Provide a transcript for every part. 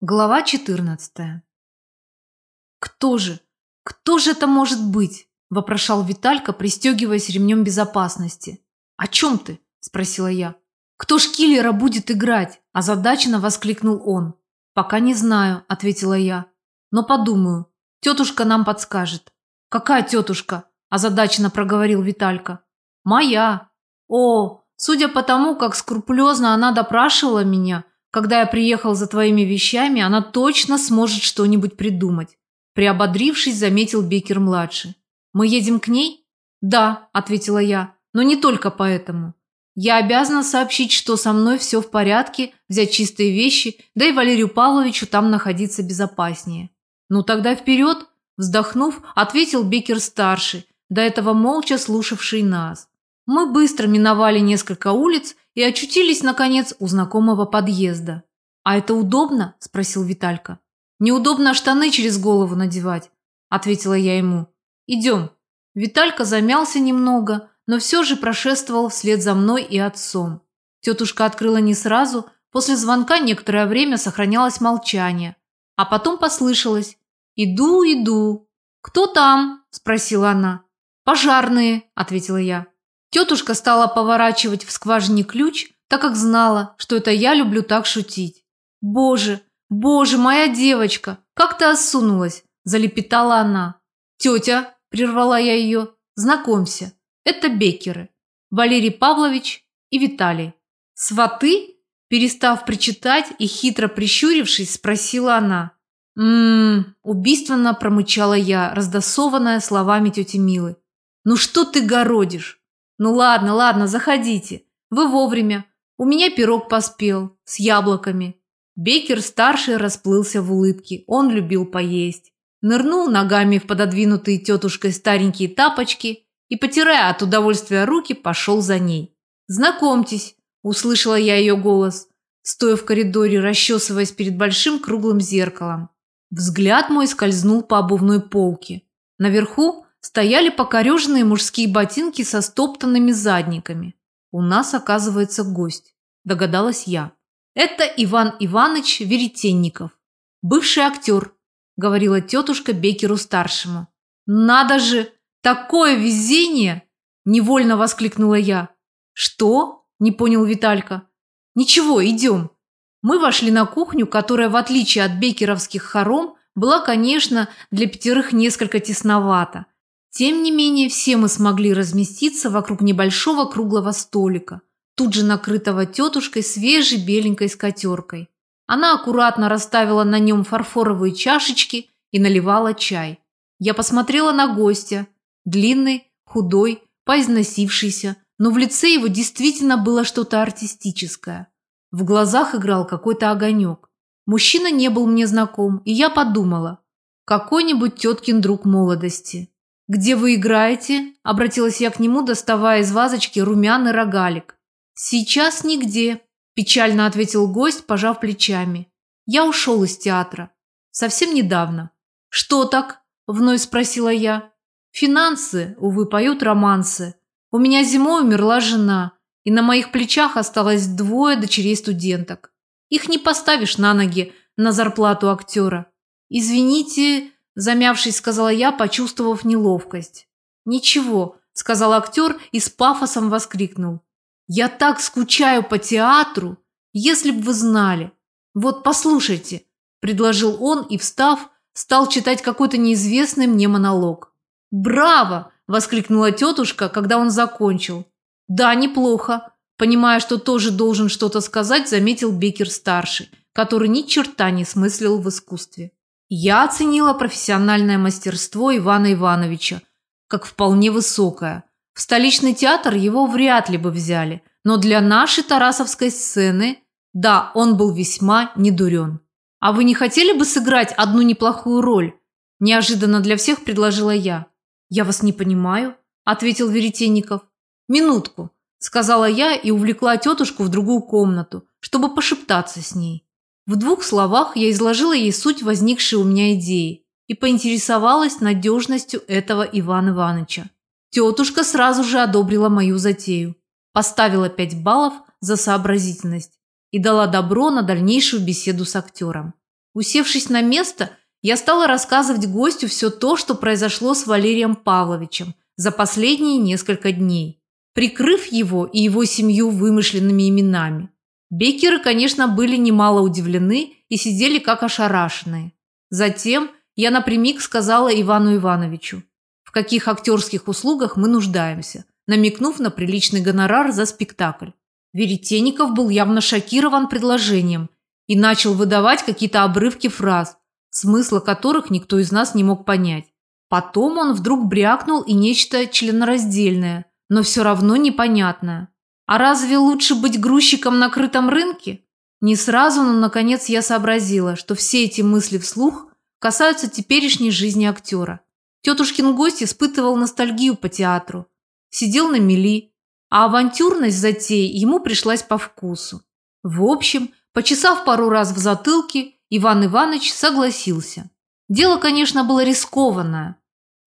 Глава 14. «Кто же? Кто же это может быть?» – вопрошал Виталька, пристегиваясь ремнем безопасности. «О чем ты?» – спросила я. «Кто ж киллера будет играть?» – озадаченно воскликнул он. «Пока не знаю», – ответила я. «Но подумаю. Тетушка нам подскажет». «Какая тетушка?» – озадаченно проговорил Виталька. «Моя». «О, судя по тому, как скрупулезно она допрашивала меня, когда я приехал за твоими вещами, она точно сможет что-нибудь придумать. Приободрившись, заметил Бекер-младший. Мы едем к ней? Да, ответила я, но не только поэтому. Я обязана сообщить, что со мной все в порядке, взять чистые вещи, да и Валерию Павловичу там находиться безопаснее. Ну тогда вперед, вздохнув, ответил Бекер-старший, до этого молча слушавший нас. Мы быстро миновали несколько улиц и очутились, наконец, у знакомого подъезда. «А это удобно?» – спросил Виталька. «Неудобно штаны через голову надевать», – ответила я ему. «Идем». Виталька замялся немного, но все же прошествовал вслед за мной и отцом. Тетушка открыла не сразу, после звонка некоторое время сохранялось молчание, а потом послышалось «Иду, иду». «Кто там?» – спросила она. «Пожарные», – ответила я. Тетушка стала поворачивать в скважине ключ, так как знала, что это я люблю так шутить. «Боже, боже, моя девочка, как ты осунулась!» – залепетала она. «Тетя», – прервала я ее, – «знакомься, это Бекеры, Валерий Павлович и Виталий». «Сваты?» – перестав причитать и хитро прищурившись, спросила она. «М-м-м», убийственно промычала я, раздосованная словами тети Милы. «Ну что ты городишь?» «Ну ладно, ладно, заходите. Вы вовремя. У меня пирог поспел. С яблоками». Бейкер-старший расплылся в улыбке. Он любил поесть. Нырнул ногами в пододвинутые тетушкой старенькие тапочки и, потирая от удовольствия руки, пошел за ней. «Знакомьтесь», – услышала я ее голос, стоя в коридоре, расчесываясь перед большим круглым зеркалом. Взгляд мой скользнул по обувной полке. Наверху стояли покореженные мужские ботинки со стоптанными задниками. У нас, оказывается, гость, догадалась я. Это Иван Иванович Веретенников, бывший актер, говорила тетушка Бекеру-старшему. Надо же, такое везение! Невольно воскликнула я. Что? Не понял Виталька. Ничего, идем. Мы вошли на кухню, которая, в отличие от бекеровских хором, была, конечно, для пятерых несколько тесновата. Тем не менее, все мы смогли разместиться вокруг небольшого круглого столика, тут же накрытого тетушкой свежей беленькой скатеркой. Она аккуратно расставила на нем фарфоровые чашечки и наливала чай. Я посмотрела на гостя. Длинный, худой, поизносившийся, но в лице его действительно было что-то артистическое. В глазах играл какой-то огонек. Мужчина не был мне знаком, и я подумала, какой-нибудь теткин друг молодости. «Где вы играете?» – обратилась я к нему, доставая из вазочки румяный рогалик. «Сейчас нигде», – печально ответил гость, пожав плечами. «Я ушел из театра. Совсем недавно». «Что так?» – вновь спросила я. «Финансы, увы, поют романсы. У меня зимой умерла жена, и на моих плечах осталось двое дочерей студенток. Их не поставишь на ноги на зарплату актера. Извините, Замявшись, сказала я, почувствовав неловкость. «Ничего», – сказал актер и с пафосом воскликнул. «Я так скучаю по театру, если б вы знали. Вот послушайте», – предложил он и, встав, стал читать какой-то неизвестный мне монолог. «Браво!» – воскликнула тетушка, когда он закончил. «Да, неплохо», – понимая, что тоже должен что-то сказать, заметил Бекер-старший, который ни черта не смыслил в искусстве. Я оценила профессиональное мастерство Ивана Ивановича как вполне высокое. В столичный театр его вряд ли бы взяли, но для нашей тарасовской сцены, да, он был весьма недурен. «А вы не хотели бы сыграть одну неплохую роль?» Неожиданно для всех предложила я. «Я вас не понимаю», – ответил Веретенников. «Минутку», – сказала я и увлекла тетушку в другую комнату, чтобы пошептаться с ней. В двух словах я изложила ей суть возникшей у меня идеи и поинтересовалась надежностью этого Ивана Ивановича. Тетушка сразу же одобрила мою затею, поставила пять баллов за сообразительность и дала добро на дальнейшую беседу с актером. Усевшись на место, я стала рассказывать гостю все то, что произошло с Валерием Павловичем за последние несколько дней, прикрыв его и его семью вымышленными именами. Бекеры, конечно, были немало удивлены и сидели как ошарашенные. Затем я напрямик сказала Ивану Ивановичу, в каких актерских услугах мы нуждаемся, намекнув на приличный гонорар за спектакль. Веретенников был явно шокирован предложением и начал выдавать какие-то обрывки фраз, смысла которых никто из нас не мог понять. Потом он вдруг брякнул и нечто членораздельное, но все равно непонятное. А разве лучше быть грузчиком на крытом рынке? Не сразу, но наконец я сообразила, что все эти мысли вслух касаются теперешней жизни актера. Тетушкин гость испытывал ностальгию по театру. Сидел на мели, а авантюрность затеи ему пришлась по вкусу. В общем, почесав пару раз в затылке, Иван Иванович согласился. Дело, конечно, было рискованное.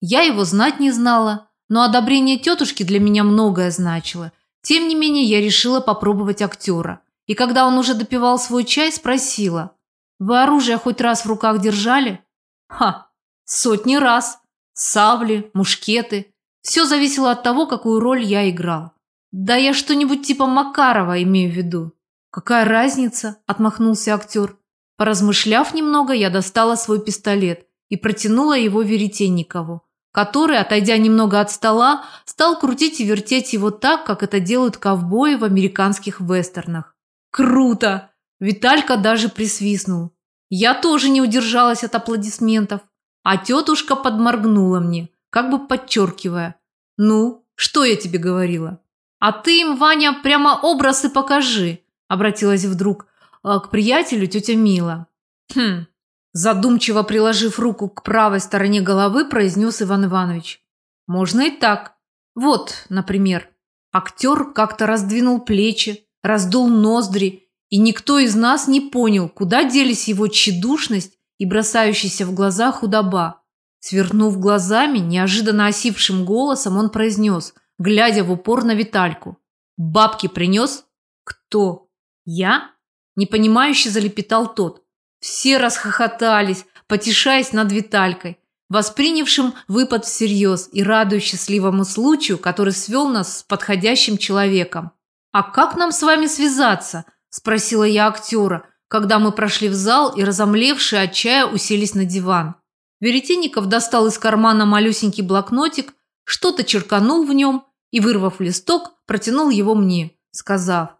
Я его знать не знала, но одобрение тетушки для меня многое значило. Тем не менее, я решила попробовать актера. И когда он уже допивал свой чай, спросила, «Вы оружие хоть раз в руках держали?» «Ха, сотни раз. Сабли, мушкеты. Все зависело от того, какую роль я играл. Да я что-нибудь типа Макарова имею в виду». «Какая разница?» – отмахнулся актер. Поразмышляв немного, я достала свой пистолет и протянула его Веретенникову, который, отойдя немного от стола, стал крутить и вертеть его так, как это делают ковбои в американских вестернах. «Круто!» Виталька даже присвистнул. Я тоже не удержалась от аплодисментов, а тетушка подморгнула мне, как бы подчеркивая. «Ну, что я тебе говорила?» «А ты им, Ваня, прямо образ и покажи», обратилась вдруг Э, к приятелю тетя Мила. Хм. Задумчиво приложив руку к правой стороне головы, произнес Иван Иванович. Можно и так. Вот, например, актер как-то раздвинул плечи, раздул ноздри, и никто из нас не понял, куда делись его тщедушность и бросающаяся в глаза худоба. Свернув глазами, неожиданно осипшим голосом он произнес, глядя в упор на Витальку. «Бабки принес?» «Кто? Я?» Непонимающе залепетал тот. Все расхохотались, потешаясь над Виталькой, воспринявшим выпад всерьез и радуясь счастливому случаю, который свел нас с подходящим человеком. «А как нам с вами связаться?» – спросила я актера, когда мы прошли в зал и, разомлевшие от чая, уселись на диван. Веретенников достал из кармана малюсенький блокнотик, что-то черканул в нем и, вырвав листок, протянул его мне, сказав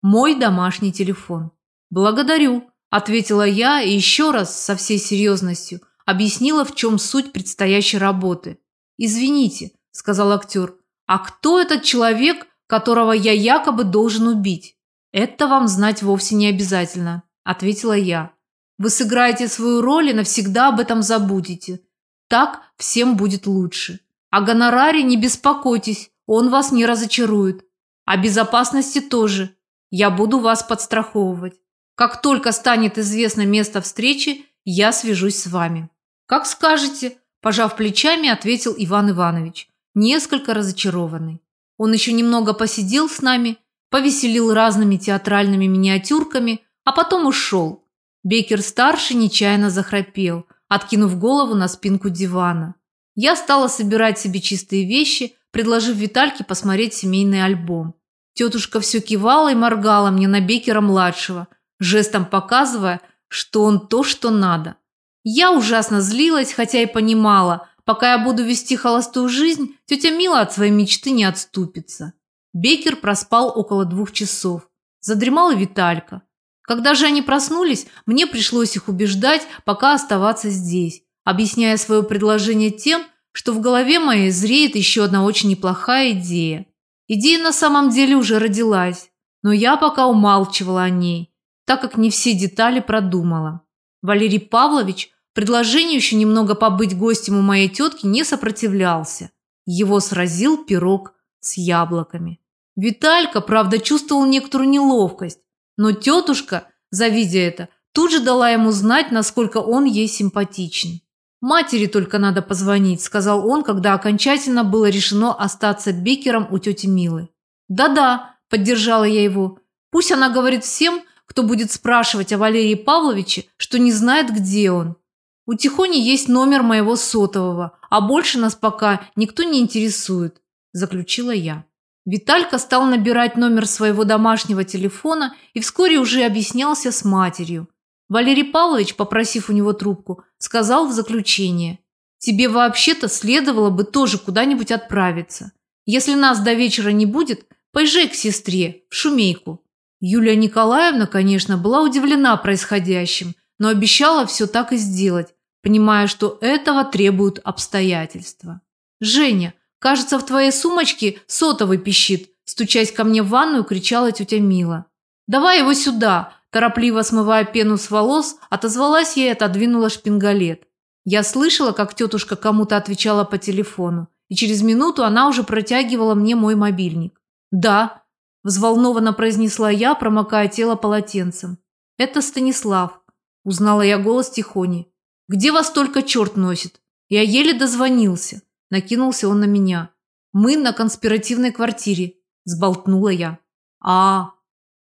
мой домашний телефон. «Благодарю», – ответила я и еще раз со всей серьезностью объяснила, в чем суть предстоящей работы. «Извините», – сказал актер, – «а кто этот человек, которого я якобы должен убить?» «Это вам знать вовсе не обязательно», – ответила я. «Вы сыграете свою роль и навсегда об этом забудете. Так всем будет лучше. О гонораре не беспокойтесь, он вас не разочарует. О безопасности тоже. Я буду вас подстраховывать. Как только станет известно место встречи, я свяжусь с вами». «Как скажете», – пожав плечами, ответил Иван Иванович, несколько разочарованный. Он еще немного посидел с нами, повеселил разными театральными миниатюрками, а потом ушел. Бекер-старший нечаянно захрапел, откинув голову на спинку дивана. Я стала собирать себе чистые вещи, предложив Витальке посмотреть семейный альбом. Тетушка все кивала и моргала мне на Бекера-младшего, жестом показывая, что он то, что надо. Я ужасно злилась, хотя и понимала, пока я буду вести холостую жизнь, тетя Мила от своей мечты не отступится. Бекер проспал около двух часов. Задремал и Виталька. Когда же они проснулись, мне пришлось их убеждать, пока оставаться здесь, объясняя свое предложение тем, что в голове моей зреет еще одна очень неплохая идея. Идея на самом деле уже родилась, но я пока умалчивала о ней, так как не все детали продумала. Валерий Павлович предложению еще немного побыть гостем у моей тетки не сопротивлялся. Его сразил пирог с яблоками. Виталька, правда, чувствовал некоторую неловкость, но тетушка, завидя это, тут же дала ему знать, насколько он ей симпатичен. «Матери только надо позвонить», – сказал он, когда окончательно было решено остаться бекером у тети Милы. «Да-да», – поддержала я его. «Пусть она говорит всем, кто будет спрашивать о Валерии Павловиче, что не знает, где он. У Тихони есть номер моего сотового, а больше нас пока никто не интересует», – заключила я. Виталька стал набирать номер своего домашнего телефона и вскоре уже объяснялся с матерью. Валерий Павлович, попросив у него трубку, сказал в заключение, «Тебе вообще-то следовало бы тоже куда-нибудь отправиться. Если нас до вечера не будет, поезжай к сестре, в Шумейку». Юлия Николаевна, конечно, была удивлена происходящим, но обещала все так и сделать, понимая, что этого требуют обстоятельства. «Женя, кажется, в твоей сумочке сотовый пищит», стучась ко мне в ванную, кричала тетя Мила. «Давай его сюда!» Торопливо смывая пену с волос, отозвалась я и отодвинула шпингалет. Я слышала, как тетушка кому-то отвечала по телефону, и через минуту она уже протягивала мне мой мобильник. «Да», – взволнованно произнесла я, промокая тело полотенцем. «Это Станислав», – узнала я голос Тихони. «Где вас только черт носит? Я еле дозвонился», – накинулся он на меня. «Мы на конспиративной квартире», – сболтнула я. а,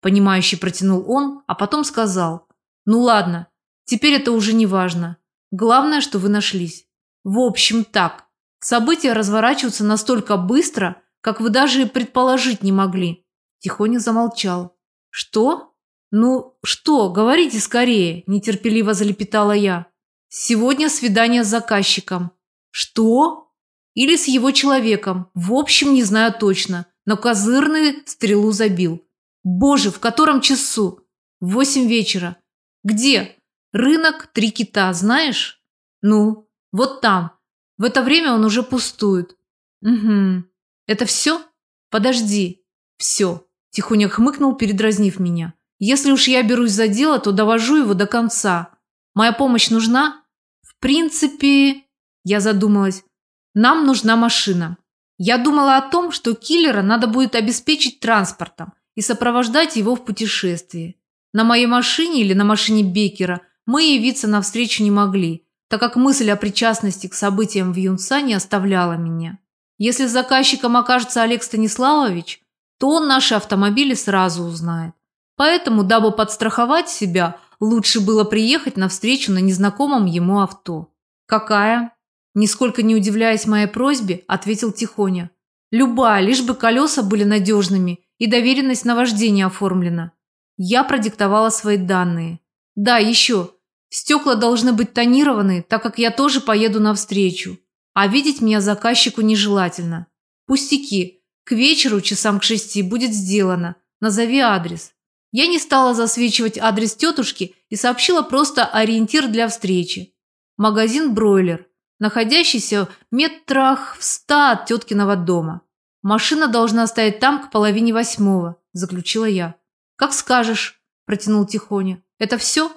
понимающе протянул он, а потом сказал. «Ну ладно, теперь это уже не важно. Главное, что вы нашлись. В общем, так. События разворачиваются настолько быстро, как вы даже и предположить не могли». Тихоня замолчал. «Что? Ну, что? Говорите скорее», – нетерпеливо залепетала я. Сегодня свидание с заказчиком. Что? Или с его человеком. В общем, не знаю точно. Но козырный стрелу забил. Боже, в котором часу? В восемь вечера. Где? Рынок Три Кита, знаешь? Ну, вот там. В это время он уже пустует. Угу. Это все? Подожди. Все. Тихоня хмыкнул, передразнив меня. Если уж я берусь за дело, то довожу его до конца. Моя помощь нужна? В принципе, я задумалась. Нам нужна машина. Я думала о том, что киллера надо будет обеспечить транспортом и сопровождать его в путешествии. На моей машине или на машине Бекера мы явиться навстречу не могли, так как мысль о причастности к событиям в Юнса не оставляла меня. Если заказчиком окажется Олег Станиславович, то наши автомобили сразу узнает. Поэтому, дабы подстраховать себя, Лучше было приехать навстречу на незнакомом ему авто. «Какая?» Нисколько не удивляясь моей просьбе, ответил Тихоня. «Любая, лишь бы колеса были надежными и доверенность на вождение оформлена». Я продиктовала свои данные. «Да, еще. Стекла должны быть тонированы, так как я тоже поеду навстречу. А видеть меня заказчику нежелательно. Пустяки. К вечеру, часам к шести, будет сделано. Назови адрес. Я не стала засвечивать адрес тетушки и сообщила просто ориентир для встречи. Магазин «Бройлер», находящийся метрах в ста от теткиного дома. Машина должна стоять там к половине восьмого, заключила я. Как скажешь, протянул Тихоня. Это все?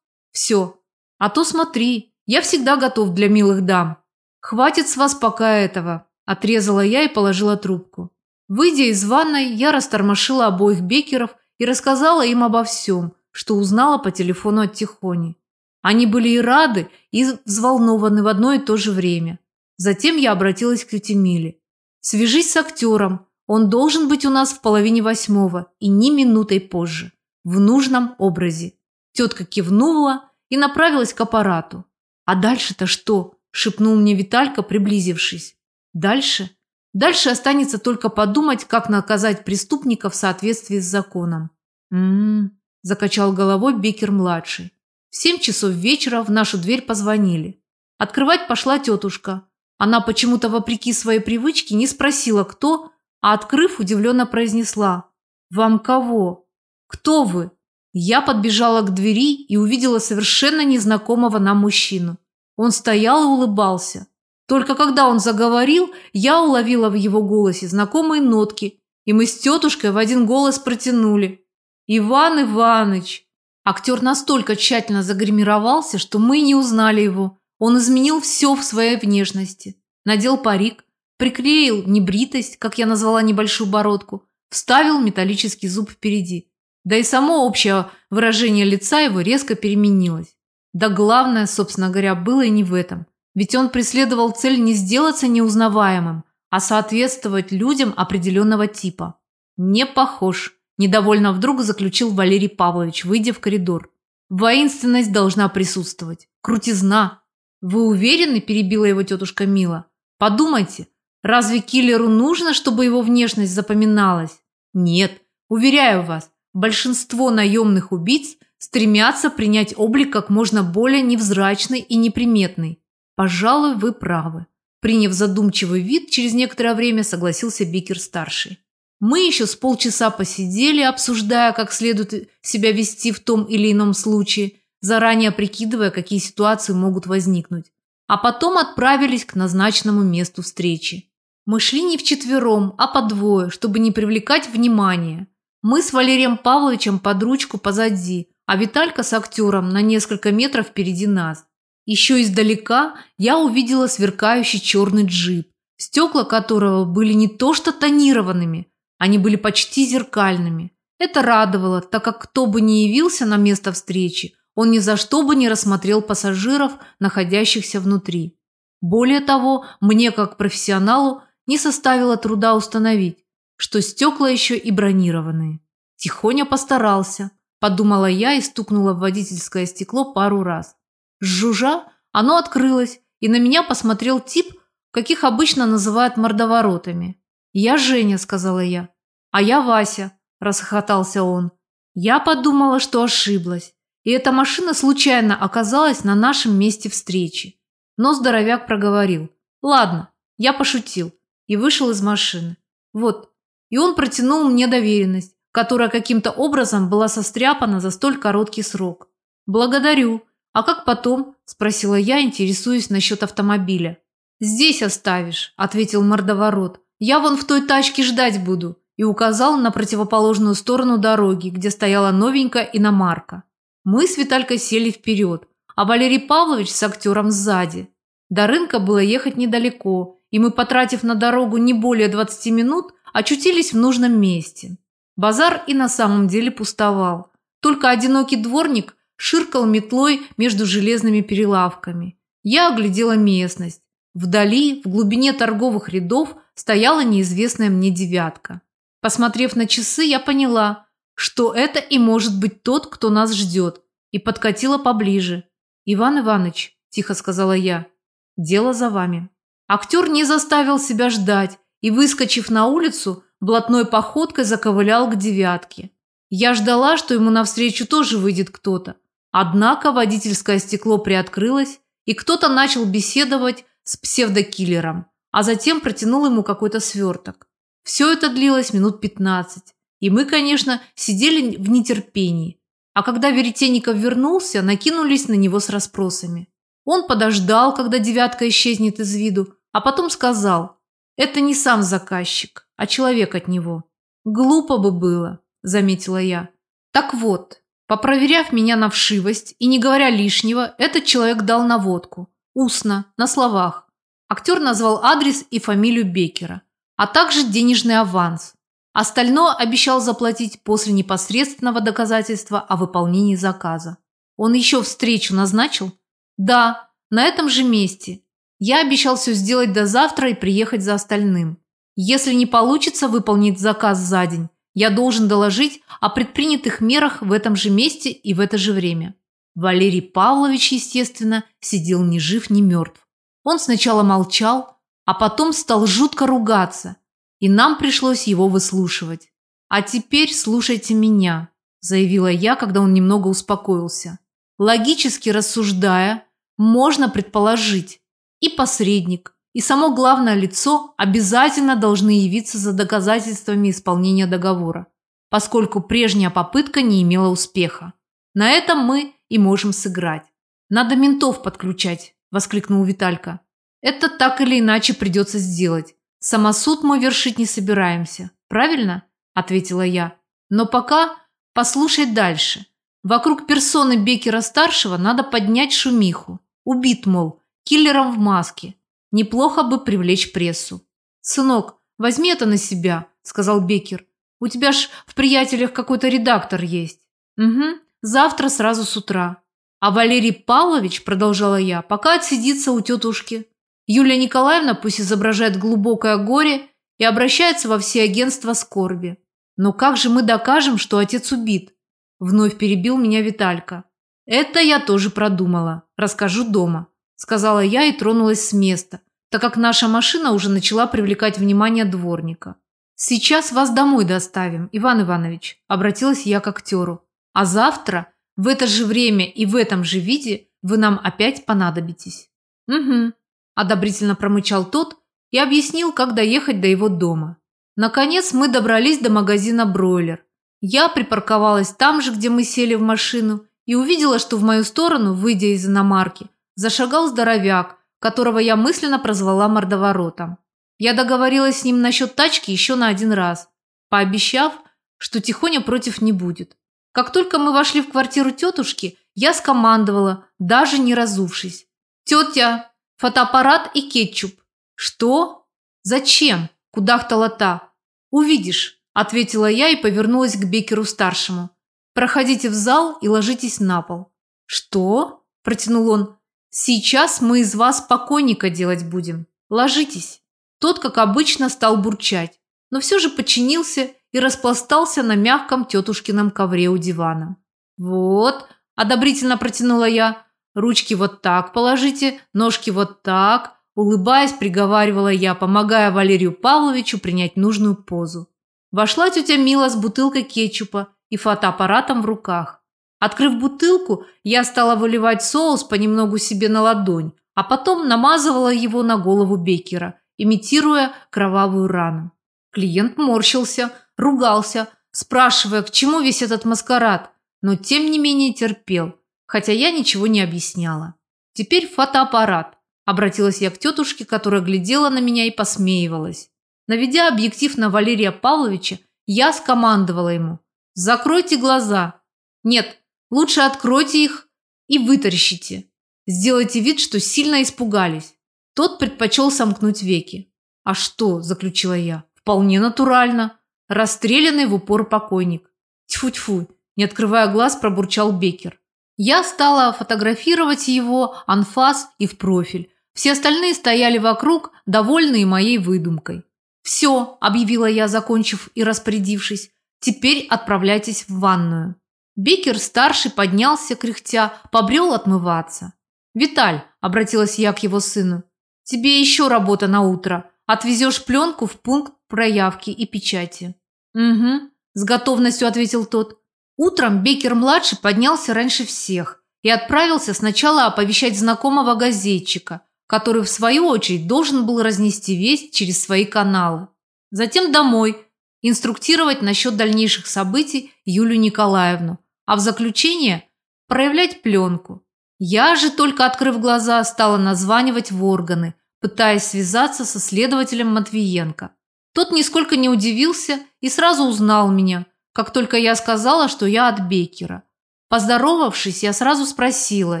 Все. А то смотри, я всегда готов для милых дам. Хватит с вас пока этого, отрезала я и положила трубку. Выйдя из ванной, я растормошила обоих бекеров и рассказала им обо всем, что узнала по телефону от Тихони. Они были и рады, и взволнованы в одно и то же время. Затем я обратилась к тете Миле. «Свяжись с актером. Он должен быть у нас в половине восьмого и ни минутой позже. В нужном образе». Тетка кивнула и направилась к аппарату. «А дальше-то что?» – шепнул мне Виталька, приблизившись. «Дальше?» Дальше останется только подумать, как наказать преступника в соответствии с законом. «М-м-м», закачал головой Бекер-младший. В семь часов вечера в нашу дверь позвонили. Открывать пошла тетушка. Она почему-то, вопреки своей привычке, не спросила, кто, а, открыв, удивленно произнесла. «Вам кого? Кто вы?» Я подбежала к двери и увидела совершенно незнакомого нам мужчину. Он стоял и улыбался. Только когда он заговорил, я уловила в его голосе знакомые нотки, и мы с тетушкой в один голос протянули. «Иван Иваныч!» Актер настолько тщательно загримировался, что мы не узнали его. Он изменил все в своей внешности. Надел парик, приклеил небритость, как я назвала небольшую бородку, вставил металлический зуб впереди. Да и само общее выражение лица его резко переменилось. Да главное, собственно говоря, было и не в этом – ведь он преследовал цель не сделаться неузнаваемым, а соответствовать людям определенного типа. «Не похож», Недовольно вдруг заключил Валерий Павлович, выйдя в коридор. Воинственность должна присутствовать. Крутизна. Вы уверены, перебила его тетушка Мила. Подумайте, разве киллеру нужно, чтобы его внешность запоминалась? Нет, уверяю вас, большинство наемных убийц стремятся принять облик как можно более невзрачный и неприметный. Пожалуй, вы правы. Приняв задумчивый вид, через некоторое время согласился Бикер-старший. Мы еще с полчаса посидели, обсуждая, как следует себя вести в том или ином случае, заранее прикидывая, какие ситуации могут возникнуть. А потом отправились к назначенному месту встречи. Мы шли не вчетвером, а по двое, чтобы не привлекать внимания. Мы с Валерием Павловичем под ручку позади, а Виталька с актером на несколько метров впереди нас. Еще издалека я увидела сверкающий черный джип, стекла которого были не то что тонированными, они были почти зеркальными. Это радовало, так как кто бы ни явился на место встречи, он ни за что бы не рассмотрел пассажиров, находящихся внутри. Более того, мне как профессионалу не составило труда установить, что стекла еще и бронированные. Тихоня постарался, подумала я и стукнула в водительское стекло пару раз. Жужжа, оно открылось, и на меня посмотрел тип, каких обычно называют мордоворотами. «Я Женя», – сказала я. «А я Вася», – расхохотался он. Я подумала, что ошиблась, и эта машина случайно оказалась на нашем месте встречи. Но здоровяк проговорил. «Ладно, я пошутил», и вышел из машины. Вот, и он протянул мне доверенность, которая каким-то образом была состряпана за столь короткий срок. «Благодарю. А как потом?» – спросила я, интересуясь насчет автомобиля. «Здесь оставишь», – ответил мордоворот. «Я вон в той тачке ждать буду», и указал на противоположную сторону дороги, где стояла новенькая иномарка. Мы с Виталькой сели вперед, а Валерий Павлович с актером сзади. До рынка было ехать недалеко, и мы, потратив на дорогу не более 20 минут, очутились в нужном месте. Базар и на самом деле пустовал. Только одинокий дворник ширкал метлой между железными перелавками. Я оглядела местность. Вдали, в глубине торговых рядов, стояла неизвестная мне девятка. Посмотрев на часы, я поняла, что это и может быть тот, кто нас ждет, и подкатила поближе. «Иван Иванович», – тихо сказала я, – «дело за вами». Актер не заставил себя ждать и, выскочив на улицу, блатной походкой заковылял к девятке. Я ждала, что ему навстречу тоже выйдет кто-то. Однако водительское стекло приоткрылось, и кто-то начал беседовать с псевдокиллером а затем протянул ему какой-то сверток. Все это длилось минут пятнадцать, и мы, конечно, сидели в нетерпении. А когда Веретенников вернулся, накинулись на него с расспросами. Он подождал, когда девятка исчезнет из виду, а потом сказал, это не сам заказчик, а человек от него. Глупо бы было, заметила я. Так вот, попроверяв меня на вшивость и не говоря лишнего, этот человек дал наводку, устно, на словах. Актер назвал адрес и фамилию Беккера, а также денежный аванс. Остальное обещал заплатить после непосредственного доказательства о выполнении заказа. Он еще встречу назначил? Да, на этом же месте. Я обещал все сделать до завтра и приехать за остальным. Если не получится выполнить заказ за день, я должен доложить о предпринятых мерах в этом же месте и в это же время. Валерий Павлович, естественно, сидел ни жив, ни мертв. Он сначала молчал, а потом стал жутко ругаться, и нам пришлось его выслушивать. «А теперь слушайте меня», – заявила я, когда он немного успокоился. Логически рассуждая, можно предположить, и посредник, и само главное лицо обязательно должны явиться за доказательствами исполнения договора, поскольку прежняя попытка не имела успеха. На этом мы и можем сыграть. Надо ментов подключать, – воскликнул Виталька. «Это так или иначе придется сделать. Самосуд мы вершить не собираемся. Правильно?» – ответила я. «Но пока послушай дальше. Вокруг персоны Бекера-старшего надо поднять шумиху. Убит, мол, киллером в маске. Неплохо бы привлечь прессу». «Сынок, возьми это на себя», – сказал Бекер. «У тебя ж в приятелях какой-то редактор есть». «Угу, завтра сразу с утра. А Валерий Павлович, продолжала я, пока отсидится у тетушки. Юлия Николаевна пусть изображает глубокое горе и обращается во все агентства скорби. Но как же мы докажем, что отец убит? Вновь перебил меня Виталька. Это я тоже продумала. Расскажу дома, сказала я и тронулась с места, так как наша машина уже начала привлекать внимание дворника. «Сейчас вас домой доставим, Иван Иванович», – обратилась я к актеру. «А завтра, в это же время и в этом же виде, вы нам опять понадобитесь». «Угу», – одобрительно промычал тот и объяснил, как доехать до его дома. Наконец мы добрались до магазина «Бройлер». Я припарковалась там же, где мы сели в машину, и увидела, что в мою сторону, выйдя из иномарки, зашагал здоровяк, которого я мысленно прозвала мордоворотом. Я договорилась с ним насчет тачки еще на один раз, пообещав, что Тихоня против не будет. Как только мы вошли в квартиру тетушки, я скомандовала, даже не разувшись. «Тетя, фотоаппарат и кетчуп». «Что? Зачем?» – кудахтала та. «Увидишь», – ответила я и повернулась к Бекеру-старшему. «Проходите в зал и ложитесь на пол». «Что?» – протянул он. «Сейчас мы из вас покойника делать будем. Ложитесь». Тот, как обычно, стал бурчать, но все же подчинился и распластался на мягком тетушкином ковре у дивана. «Вот», – одобрительно протянула я, – «ручки вот так положите, ножки вот так», – улыбаясь, приговаривала я, помогая Валерию Павловичу принять нужную позу. Вошла тетя Мила с бутылкой кетчупа и фотоаппаратом в руках. Открыв бутылку, я стала выливать соус понемногу себе на ладонь, а потом намазывала его на голову Беккера – имитируя кровавую рану. Клиент морщился, ругался, спрашивая, к чему весь этот маскарад, но тем не менее терпел, хотя я ничего не объясняла. Теперь фотоаппарат. Обратилась я к тетушке, которая глядела на меня и посмеивалась. Наведя объектив на Валерия Павловича, я скомандовала ему. «Закройте глаза». «Нет, лучше откройте их и вытаращите. Сделайте вид, что сильно испугались. Тот предпочел сомкнуть веки. «А что?» – заключила я. «Вполне натурально. Расстрелянный в упор покойник». «Тьфу-тьфу!» – не открывая глаз, пробурчал Бекер. Я стала фотографировать его анфас и в профиль. Все остальные стояли вокруг, довольные моей выдумкой. «Все», – объявила я, закончив и распорядившись, – «теперь отправляйтесь в ванную». Бекер-старший поднялся, кряхтя, побрел отмываться. «Виталь», – обратилась я к его сыну, Тебе еще работа на утро. Отвезешь пленку в пункт проявки и печати». «Угу», – с готовностью ответил тот. Утром Бекер-младший поднялся раньше всех и отправился сначала оповещать знакомого газетчика, который, в свою очередь, должен был разнести весть через свои каналы. Затем домой, инструктировать насчет дальнейших событий Юлию Николаевну, а в заключение проявлять пленку. Я же, только открыв глаза, стала названивать в органы, пытаясь связаться со следователем Матвиенко. Тот нисколько не удивился и сразу узнал меня, как только я сказала, что я от Беккера. Поздоровавшись, я сразу спросила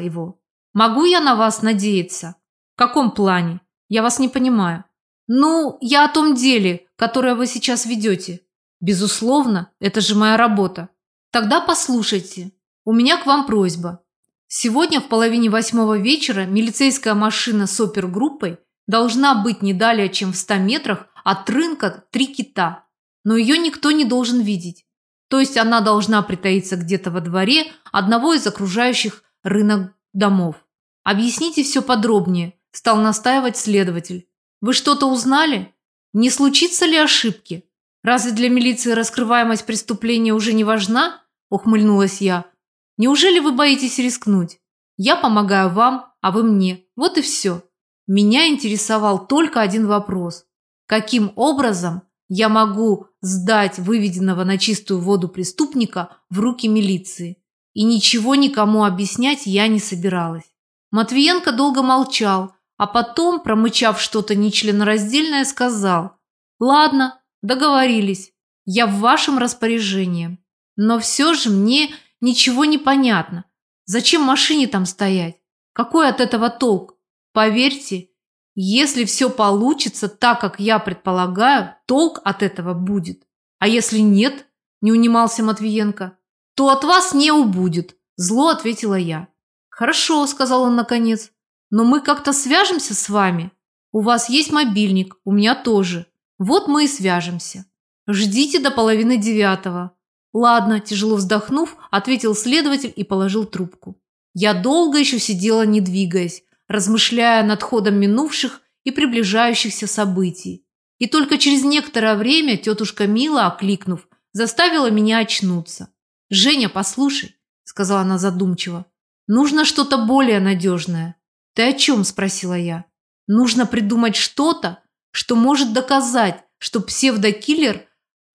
его, «Могу я на вас надеяться?» «В каком плане? Я вас не понимаю». «Ну, я о том деле, которое вы сейчас ведете». «Безусловно, это же моя работа». «Тогда послушайте, у меня к вам просьба. Сегодня в половине восьмого вечера милицейская машина с опергруппой должна быть не далее, чем в 100 метрах от рынка «Три кита». Но ее никто не должен видеть. То есть она должна притаиться где-то во дворе одного из окружающих рынок домов. «Объясните все подробнее», – стал настаивать следователь. «Вы что-то узнали? Не случится ли ошибки? Разве для милиции раскрываемость преступления уже не важна?» – ухмыльнулась я. Неужели вы боитесь рискнуть? Я помогаю вам, а вы мне. Вот и все. Меня интересовал только один вопрос. Каким образом я могу сдать выведенного на чистую воду преступника в руки милиции? И ничего никому объяснять я не собиралась. Матвиенко долго молчал, а потом, промычав что-то нечленораздельное, сказал «Ладно, договорились, я в вашем распоряжении. Но все же мне Ничего не понятно. Зачем машине там стоять? Какой от этого толк? Поверьте, если все получится так, как я предполагаю, толк от этого будет. А если нет, не унимался Матвиенко, то от вас не убудет, зло ответила я. Хорошо, сказал он наконец, но мы как-то свяжемся с вами. У вас есть мобильник, у меня тоже. Вот мы и свяжемся. Ждите до половины девятого. Ладно, тяжело вздохнув, ответил следователь и положил трубку. Я долго еще сидела, не двигаясь, размышляя над ходом минувших и приближающихся событий. И только через некоторое время тетушка Мила, окликнув, заставила меня очнуться. «Женя, послушай», – сказала она задумчиво, – «нужно что-то более надежное». «Ты о чем?» – спросила я. «Нужно придумать что-то, что может доказать, что псевдокиллер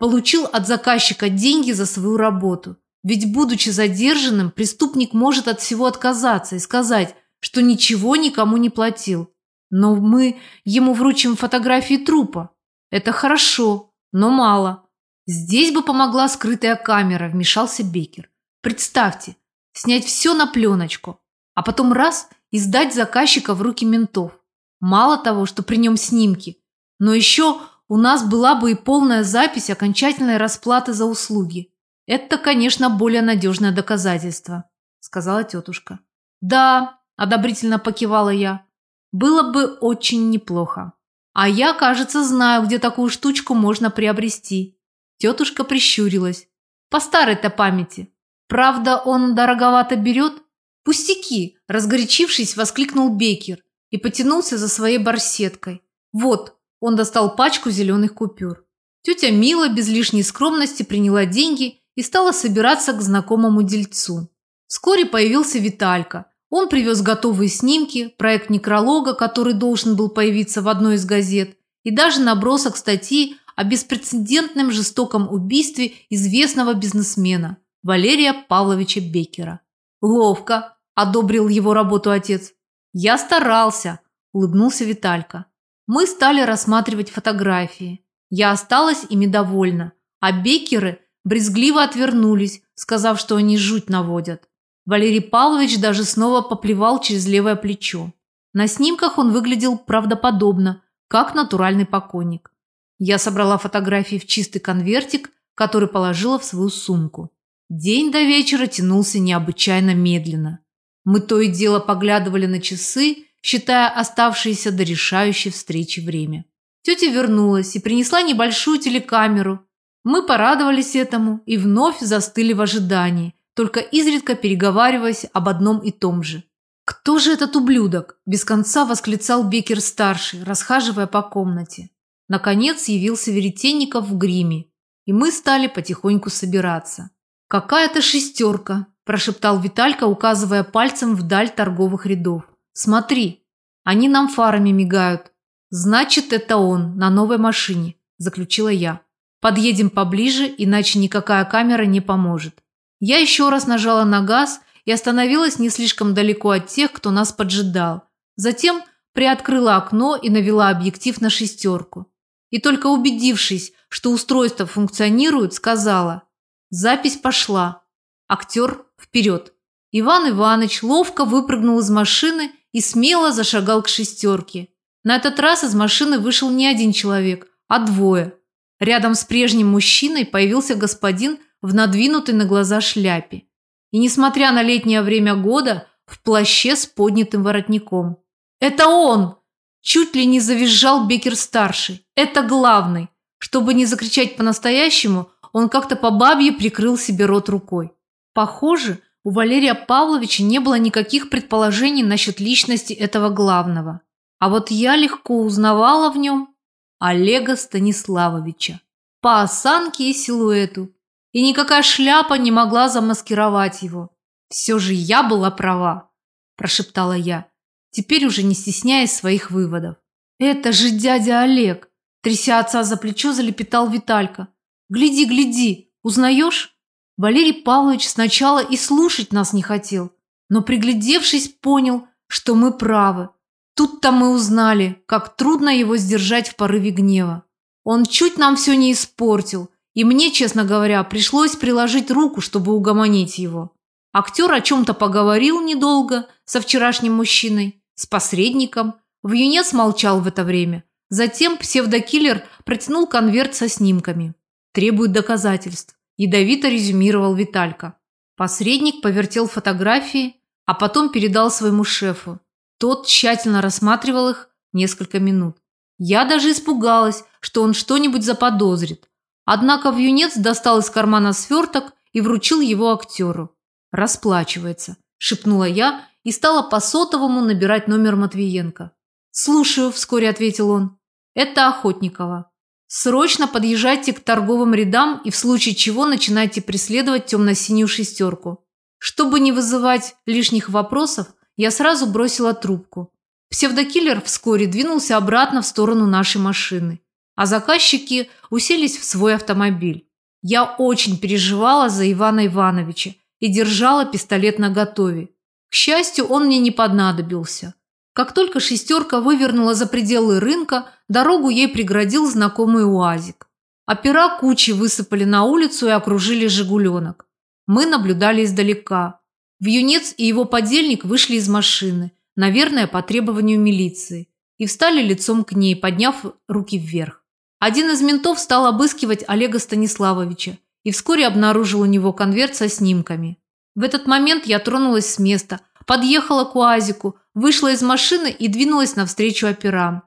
получил от заказчика деньги за свою работу. Ведь, будучи задержанным, преступник может от всего отказаться и сказать, что ничего никому не платил. Но мы ему вручим фотографии трупа. Это хорошо, но мало. Здесь бы помогла скрытая камера, вмешался Бекер. Представьте, снять все на пленочку, а потом раз и сдать заказчика в руки ментов. Мало того, что при нем снимки, но еще у нас была бы и полная запись окончательной расплаты за услуги. Это, конечно, более надежное доказательство, сказала тетушка. Да, одобрительно покивала я. Было бы очень неплохо. А я, кажется, знаю, где такую штучку можно приобрести. Тетушка прищурилась. По старой-то памяти. Правда, он дороговато берет? Пустяки, разгорячившись, воскликнул Бекер и потянулся за своей барсеткой. Вот, он достал пачку зеленых купюр. Тетя Мила без лишней скромности приняла деньги и стала собираться к знакомому дельцу. Вскоре появился Виталька. Он привез готовые снимки, проект некролога, который должен был появиться в одной из газет, и даже набросок статьи о беспрецедентном жестоком убийстве известного бизнесмена Валерия Павловича Беккера. «Ловко!» – одобрил его работу отец. «Я старался!» – улыбнулся Виталька. Мы стали рассматривать фотографии. Я осталась ими довольна, а Беккеры брезгливо отвернулись, сказав, что они жуть наводят. Валерий Павлович даже снова поплевал через левое плечо. На снимках он выглядел правдоподобно, как натуральный покойник. Я собрала фотографии в чистый конвертик, который положила в свою сумку. День до вечера тянулся необычайно медленно. Мы то и дело поглядывали на часы, считая оставшееся до решающей встречи время. Тетя вернулась и принесла небольшую телекамеру. Мы порадовались этому и вновь застыли в ожидании, только изредка переговариваясь об одном и том же. «Кто же этот ублюдок?» – без конца восклицал Бекер-старший, расхаживая по комнате. Наконец явился Веретенников в гриме, и мы стали потихоньку собираться. «Какая-то шестерка», – прошептал Виталька, указывая пальцем вдаль торговых рядов. «Смотри, они нам фарами мигают. Значит, это он, на новой машине», – заключила я. «Подъедем поближе, иначе никакая камера не поможет». Я еще раз нажала на газ и остановилась не слишком далеко от тех, кто нас поджидал. Затем приоткрыла окно и навела объектив на шестерку. И только убедившись, что устройство функционирует, сказала «Запись пошла. Актер вперед». Иван Иванович ловко выпрыгнул из машины и смело зашагал к шестерке. На этот раз из машины вышел не один человек, а двое. Рядом с прежним мужчиной появился господин в надвинутой на глаза шляпе. И, несмотря на летнее время года, в плаще с поднятым воротником. «Это он!» Чуть ли не завизжал Бекер-старший. «Это главный!» Чтобы не закричать по-настоящему, он как-то по бабье прикрыл себе рот рукой. Похоже, у Валерия Павловича не было никаких предположений насчет личности этого главного. А вот я легко узнавала в нем Олега Станиславовича. По осанке и силуэту, и никакая шляпа не могла замаскировать его. «Все же я была права», – прошептала я, теперь уже не стесняясь своих выводов. «Это же дядя Олег!» – тряся отца за плечо, залепетал Виталька. «Гляди, гляди! Узнаешь?» Валерий Павлович сначала и слушать нас не хотел, но, приглядевшись, понял, что мы правы. Тут-то мы узнали, как трудно его сдержать в порыве гнева. Он чуть нам все не испортил – и мне, честно говоря, пришлось приложить руку, чтобы угомонить его. Актер о чем-то поговорил недолго со вчерашним мужчиной, с посредником. В юнец молчал в это время. Затем псевдокиллер протянул конверт со снимками. «Требует доказательств», – ядовито резюмировал Виталька. Посредник повертел фотографии, а потом передал своему шефу. Тот тщательно рассматривал их несколько минут. Я даже испугалась, что он что-нибудь заподозрит. Однако вьюнец достал из кармана сверток и вручил его актеру. «Расплачивается», – шепнула я и стала по сотовому набирать номер Матвиенко. «Слушаю», – вскоре ответил он. «Это Охотникова. Срочно подъезжайте к торговым рядам и в случае чего начинайте преследовать темно-синюю шестерку. Чтобы не вызывать лишних вопросов, я сразу бросила трубку. Псевдокиллер вскоре двинулся обратно в сторону нашей машины, а заказчики уселись в свой автомобиль. Я очень переживала за Ивана Ивановича и держала пистолет наготове. К счастью, он мне не понадобился. Как только шестерка вывернула за пределы рынка, дорогу ей преградил знакомый уазик. Опера кучи высыпали на улицу и окружили «Жигуленок». Мы наблюдали издалека. Вьюнец и его подельник вышли из машины – наверное, по требованию милиции, и встали лицом к ней, подняв руки вверх. Один из ментов стал обыскивать Олега Станиславовича и вскоре обнаружил у него конверт со снимками. В этот момент я тронулась с места, подъехала к УАЗику, вышла из машины и двинулась навстречу операм.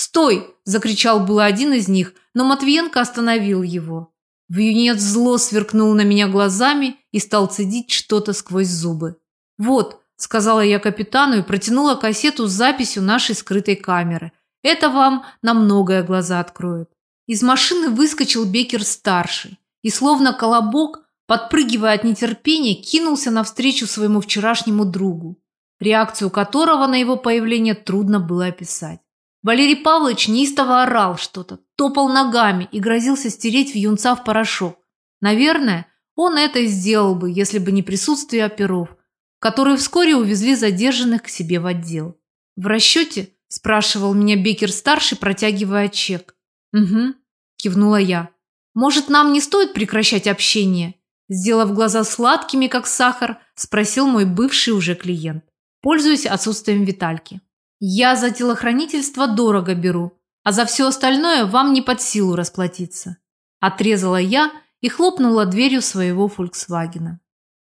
«Стой!» – закричал было один из них, но Матвиенко остановил его. Вьюнец зло сверкнул на меня глазами и стал цедить что-то сквозь зубы. «Вот, сказала я капитану и протянула кассету с записью нашей скрытой камеры. Это вам на многое глаза откроет. Из машины выскочил Бекер-старший и, словно колобок, подпрыгивая от нетерпения, кинулся навстречу своему вчерашнему другу, реакцию которого на его появление трудно было описать. Валерий Павлович неистово орал что-то, топал ногами и грозился стереть в юнца в порошок. Наверное, он это и сделал бы, если бы не присутствие оперов, которые вскоре увезли задержанных к себе в отдел. «В расчете?» – спрашивал меня Бекер-старший, протягивая чек. «Угу», – кивнула я. «Может, нам не стоит прекращать общение?» Сделав глаза сладкими, как сахар, спросил мой бывший уже клиент, пользуясь отсутствием Витальки. «Я за телохранительство дорого беру, а за все остальное вам не под силу расплатиться». Отрезала я и хлопнула дверью своего «Фольксвагена».